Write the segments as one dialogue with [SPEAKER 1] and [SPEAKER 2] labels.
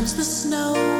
[SPEAKER 1] Sometimes the snow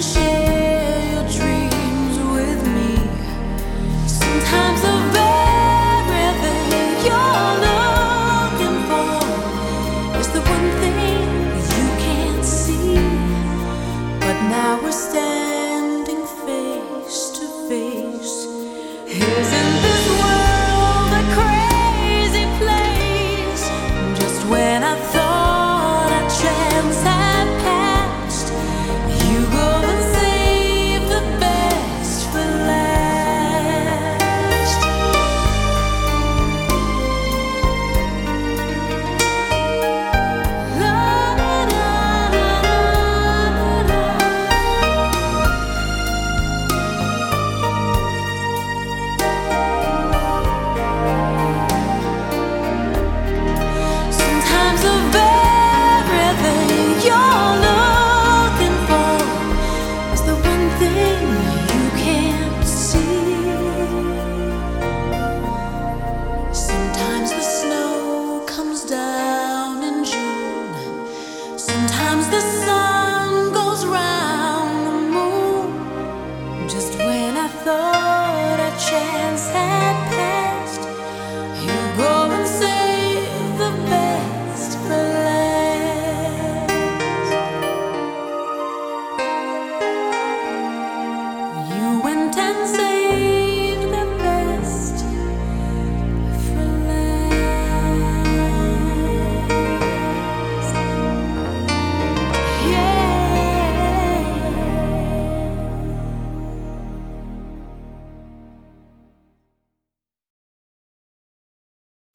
[SPEAKER 1] 谁？